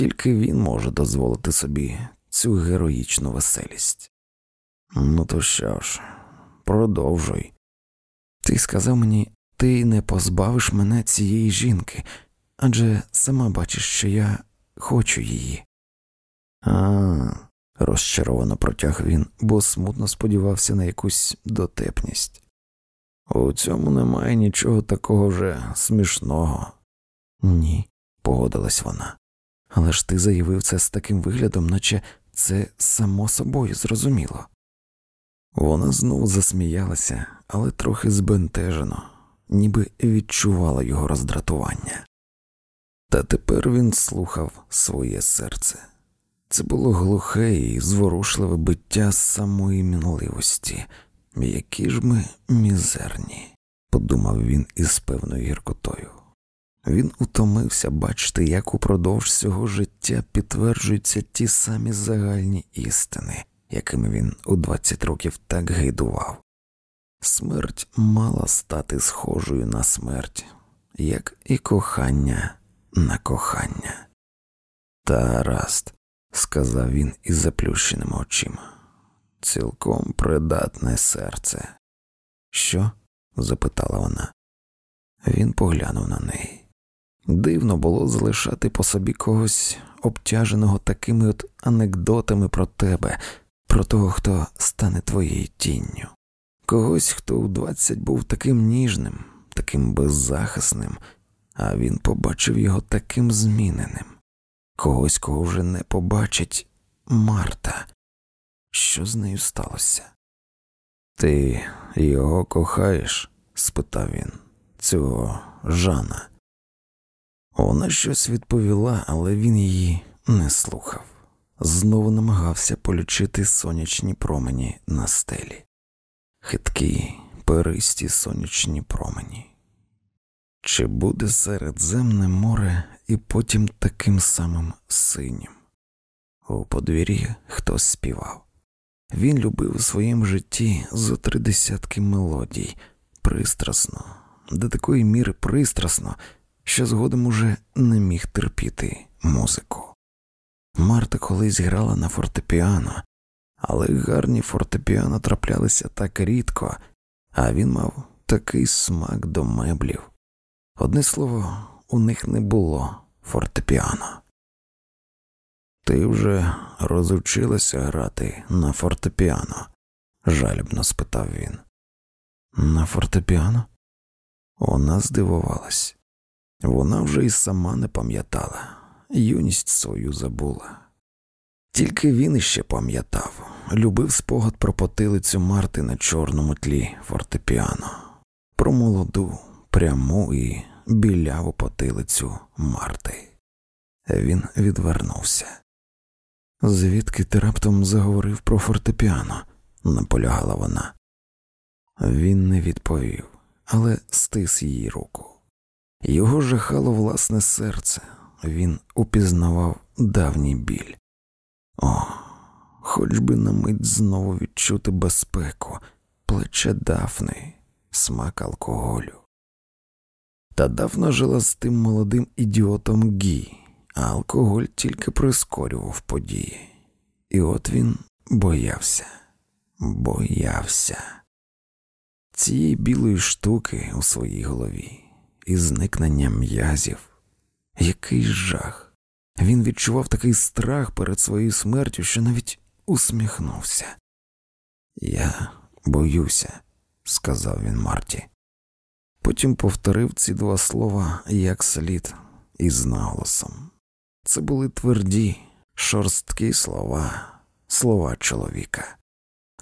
Тільки він може дозволити собі цю героїчну веселість. Ну то що ж, продовжуй. Ти сказав мені, ти не позбавиш мене цієї жінки, адже сама бачиш, що я хочу її. А, розчаровано протяг він, бо смутно сподівався на якусь дотепність. У цьому немає нічого такого вже смішного. Ні, погодилась вона. Але ж ти заявив це з таким виглядом, наче це само собою зрозуміло. Вона знову засміялася, але трохи збентежено, ніби відчувала його роздратування. Та тепер він слухав своє серце. Це було глухе і зворушливе биття самої мінливості. Які ж ми мізерні, подумав він із певною гіркотою. Він утомився бачити, як упродовж цього життя підтверджуються ті самі загальні істини, якими він у 20 років так гайдував. Смерть мала стати схожою на смерть, як і кохання на кохання. Тараст, сказав він із заплющеними очима, цілком придатне серце. Що? запитала вона. Він поглянув на неї. Дивно було залишати по собі когось обтяженого такими от анекдотами про тебе, про того, хто стане твоєю тінню, когось, хто у двадцять був таким ніжним, таким беззахисним, а він побачив його таким зміненим, когось, кого вже не побачить Марта. Що з нею сталося? Ти його кохаєш? спитав він, цього Жана. Вона щось відповіла, але він її не слухав. Знову намагався полічити сонячні промені на стелі, хиткі, перисті сонячні промені. Чи буде Середземне море і потім таким самим синім? У подвір'ї хтось співав. Він любив у своєму житті зо три десятки мелодій, пристрасно, до такої міри пристрасно, що згодом уже не міг терпіти музику. Марта колись грала на фортепіано, але гарні фортепіано траплялися так рідко, а він мав такий смак до меблів. Одне слово, у них не було фортепіано. Ти вже розучилася грати на фортепіано? жалібно спитав він. На фортепіано? Вона здивувалась. Вона вже й сама не пам'ятала, юність свою забула. Тільки він іще пам'ятав, любив спогад про потилицю Марти на чорному тлі фортепіано, про молоду, пряму і біляву потилицю Марти. Він відвернувся. Звідки ти раптом заговорив про фортепіано? наполягала вона. Він не відповів, але стис її руку. Його жахало власне серце, він упізнавав давній біль. О, хоч би на мить знову відчути безпеку, плече дафни, смак алкоголю. Та Дафна жила з тим молодим ідіотом Гі, а алкоголь тільки прискорював події. І от він боявся, боявся цієї білої штуки у своїй голові і зникнення м'язів. Який жах! Він відчував такий страх перед своєю смертю, що навіть усміхнувся. Я боюся, сказав він Марті. Потім повторив ці два слова як слід із наголосом. Це були тверді, шорсткі слова, слова чоловіка.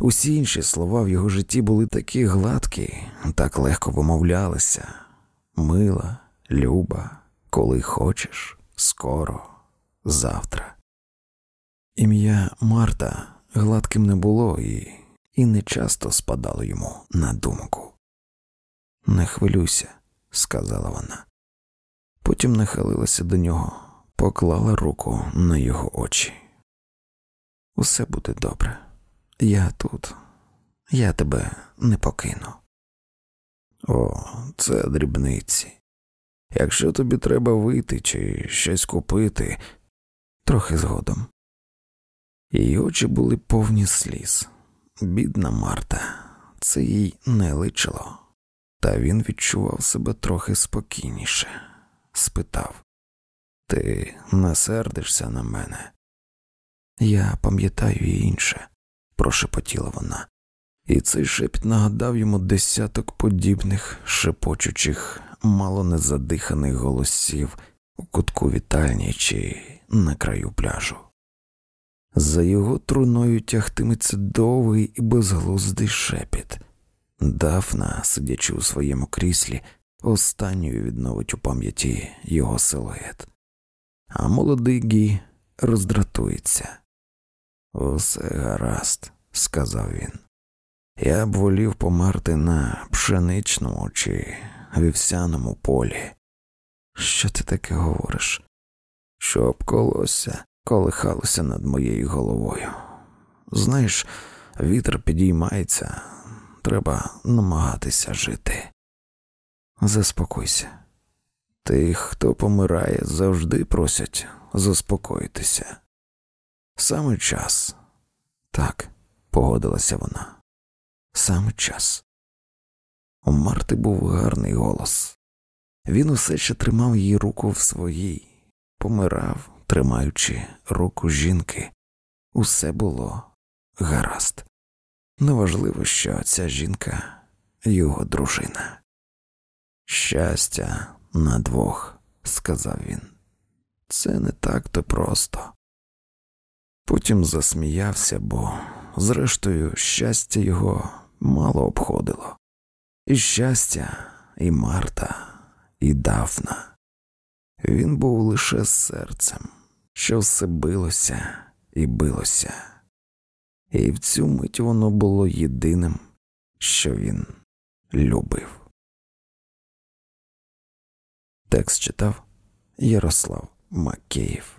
Усі інші слова в його житті були такі гладкі, так легко вимовлялися мила, люба, коли хочеш, скоро, завтра. Ім'я Марта гладким не було і, і не часто спадало йому на думку. Не хвилюйся, сказала вона. Потім нахилилася до нього, поклала руку на його очі. Усе буде добре. Я тут, я тебе не покину. О, це дрібниці. Якщо тобі треба вийти чи щось купити, трохи згодом. Її очі були повні сліз. Бідна Марта, це їй не личило, та він відчував себе трохи спокійніше, спитав Ти не сердишся на мене? Я пам'ятаю інше, прошепотіла вона, і цей шепіт нагадав йому десяток подібних шепочучих, мало незадиханих голосів у кутку вітальні чи на краю пляжу. За його труною тягтиметься довгий і безглуздий шепіт. Дафна, сидячи у своєму кріслі, останньою відновить у пам'яті його силует. А молодий Гі роздратується. Усе гаразд, сказав він. Я б волів померти на пшеничному чи вівсяному полі. Що ти таке говориш? Щоб колося колихалося над моєю головою. Знаєш, вітер підіймається, треба намагатися жити. Заспокойся. Тих, хто помирає, завжди просять заспокоїтися. Саме час. Так, погодилася вона. Саме час. У Марти був гарний голос. Він усе ще тримав її руку в своїй, помирав, тримаючи руку жінки. Усе було гаразд. Неважливо, що ця жінка його дружина. Щастя на двох, сказав він. Це не так то просто. Потім засміявся, бо, зрештою, щастя його мало обходило. І щастя, і Марта, і Дафна. Він був лише серцем, що все билося і билося, і в цю мить воно було єдиним, що він любив. Текст читав Ярослав Макеїв.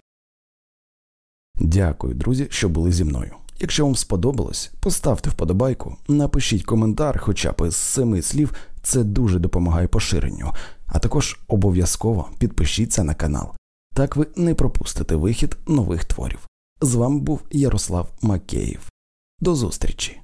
Дякую, друзі, що були зі мною. Якщо вам сподобалось, поставте вподобайку, напишіть коментар, хоча б з семи слів, це дуже допомагає поширенню, а також обов'язково підпишіться на канал. Так ви не пропустите вихід нових творів. З вами був Ярослав Макеїв. До зустрічі!